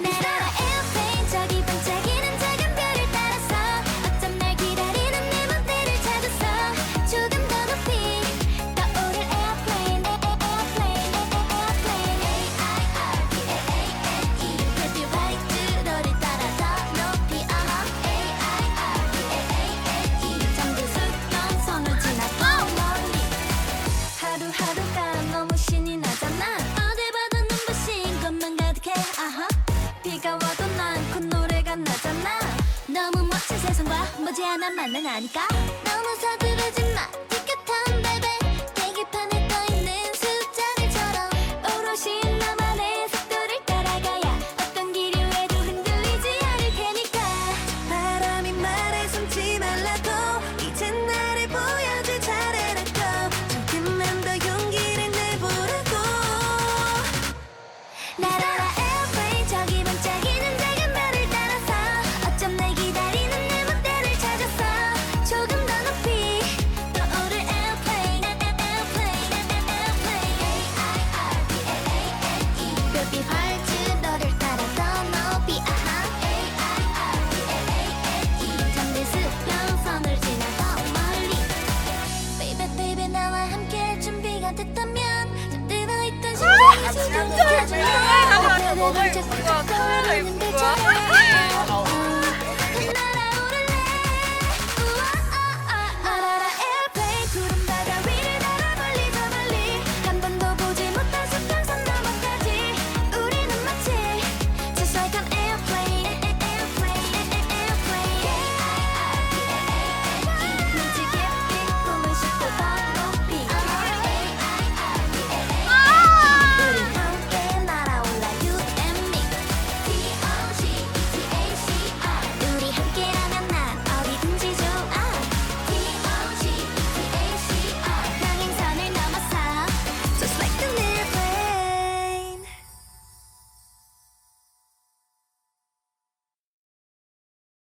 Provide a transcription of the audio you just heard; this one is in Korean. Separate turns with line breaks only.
えら 이제 하나만 난 아니까? 너무 서두르지 마. 깨끗한 베베. 계기판에 떠있는 숫자들처럼 오롯이 나만의 속도를 따라가야 어떤 길이 외도 흔들리지 않을 테니까.
바람이 말해 숨지 말라고 이젠 나를 보여줄 차례라고. 조금만 더 용기를 내보라고.
나랑 我可
以太累了。